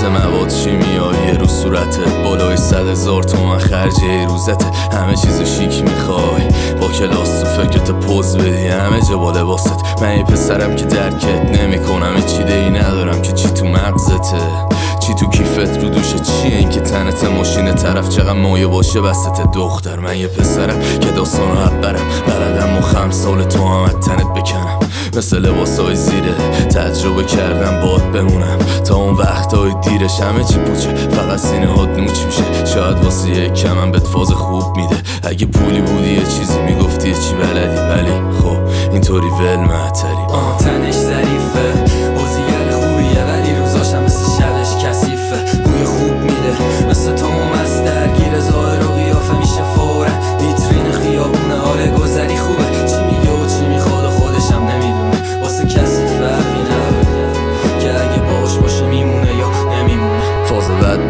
قلیز مواد شیمیایی رو صورتت بالای صد هزار تومن خرج روزته. همه چیزو شیک می‌خوای. با کلاس تو فکرت پوز بدی. همه جا با لباست. من یه پسرم که درکت نمی‌کنم. چی ای ندارم که چی تو مغزته. چی تو کیفت رو دوشه چیه؟ این که تنت ماشین طرف چقدر مایه باشه بستت دختر. من یه پسرم که داستانو حق برم. بردم و خم سال تو هم تنت بکنم. مثل لباسای زیره. تجربه کردم باد بمونم. تا اون وقتای دیرش همه چی پوچه. فقط سینه هات نوچ میشه. شاید واسه یک کمم بهت فاز خوب میده. اگه پولی بودی یه چیزی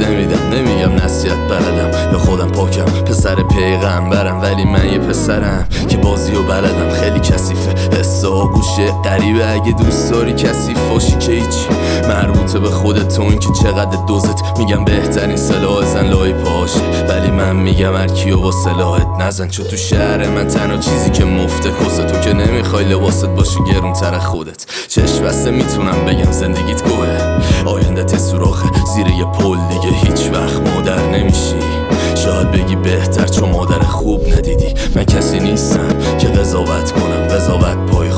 نمیدم نمیگم نصیحت بلدم. یا خودم پاکم پسر پیغمبرم. ولی من یه پسرم که بازی و بلدم. خیلی کثیفه. حسا گوشه قریبه اگه دوست داری کثیف باشی که مربوطه به خودت تو این که چقدر دوزت. میگم بهترین سلاح زن لای پاشه. ولی من میگم هر کیو با سلاحت نزن. چون تو شهر من تنها چیزی که مفته کسه. تو که نمی‌خوای لباست باشه گرون تر خودت. چشم بسته می‌تونم بگم زندگیت گوه. پل دیگه هیچ وقت مادر نمیشی. شاید بگی بهتر چون مادر خوب ندیدی. من کسی نیستم که قضاوت کنم قضاوت پای